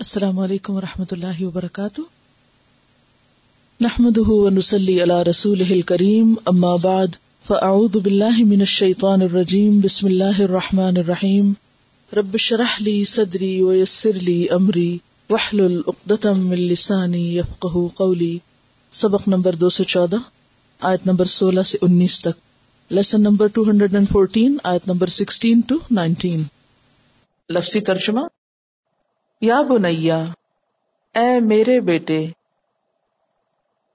السلام علیکم و رحمۃ اللہ وبرکاتہ۔ نحمد ونسلی علی رسول کریم اما بعد، فاعوذ باللہ من الشیطان الرجیم، بسم اللہ الرحمن الرحیم۔ رب شرح لی صدری ویسر لی امری وحلل اقدتم من لسانی یفقہ قولی۔ سبق نمبر دو سو چودہ، آیت نمبر سولہ سے انیس تک۔ Lesson number two hundred and fourteen, آیت نمبر سکسٹین ٹو نائنٹین۔ لفظی ترجمہ یا بنیا، اے میرے بیٹے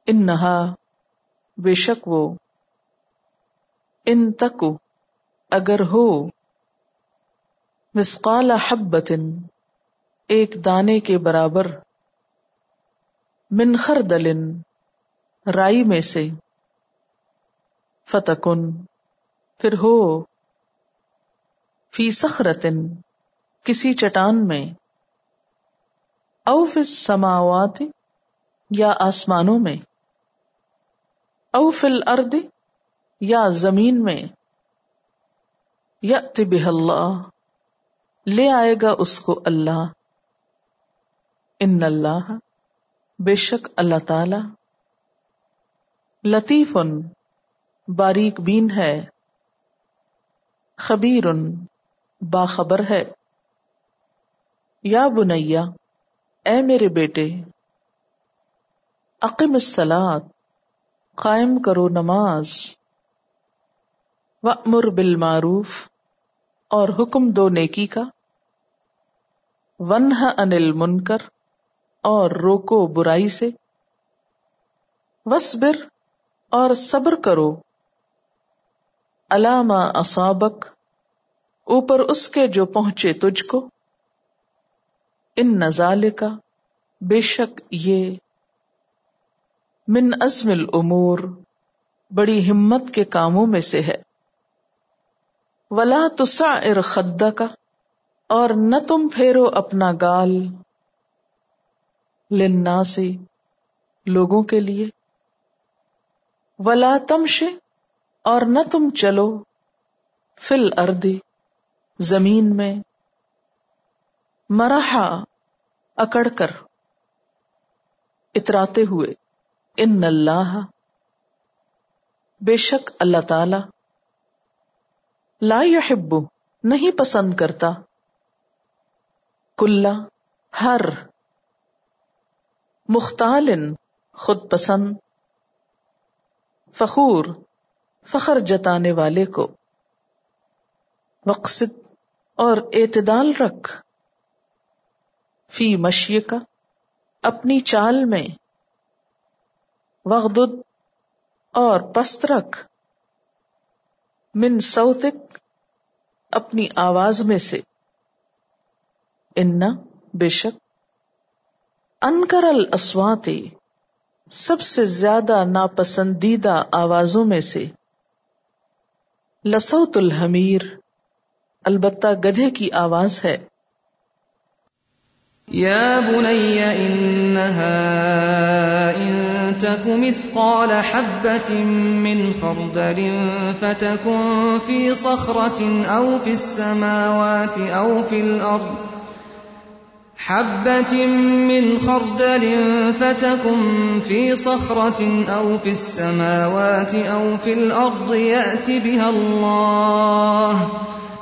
ان نہا بے شک وہ، ان تک اگر ہو مسقال حبت ایک دانے کے برابر، منخر دلن رائی میں سے، فتکن، پھر ہو، فی سخرتن کسی چٹان میں۔ اوف سماوات یا آسمانوں میں، او فل ارد یا زمین میں یا طب اللہ، لے آئے گا اس کو اللہ، ان اللہ، بے شک اللہ تعالی لطیف ان باریک بین ہے خبیر باخبر ہے۔ یا بنیا اے میرے بیٹے عقیم السلاد قائم کرو نماز ومر بالمعروف، اور حکم دو نیکی کا، ونہ انل منکر اور روکو برائی سے وسبر اور صبر کرو۔ علامہ اصابک، اوپر اس کے جو پہنچے تجھ کو۔ ان نزال کا بے شک یہ من ازم الامور، بڑی ہمت کے کاموں میں سے ہے۔ ولا تسا ارخدا کا اور نہ تم پھیرو اپنا گال لنا سے لوگوں کے لیے۔ ولا تمش، اور نہ تم چلو فل اردی زمین میں۔ مرحا اکڑ کر۔ اتراتے ہوئے، ان اللہ، بے شک اللہ تعالی لا يحب نہیں پسند کرتا۔ کلا، ہر۔ مختال خود پسند۔ فخور، فخر جتانے والے کو۔ مقصد اور اعتدال رکھ۔ فی مشی کا اپنی چال میں وغد اور پست رکھ۔ من سوتک اپنی آواز میں سے۔ ان بے شک، انکر الاسوات سب سے زیادہ ناپسندیدہ آوازوں میں سے۔ لسوت الحمیر، البتہ گدھے کی آواز ہے۔ يا بني إنها إن تك مثقال حبة من خردل فتكن في صخرة أو في السماوات أو في الأرض حبة من خردل فتكن في صخرة أو في السماوات أو في الأرض يأت بها الله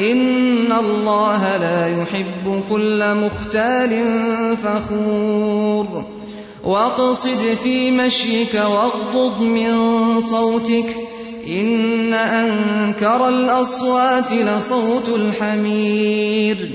ان الله لا يحب كل مختال فخور واقصد في مشيك واغضض من صوتك ان انكر الاصوات لصوت الحمير